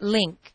link.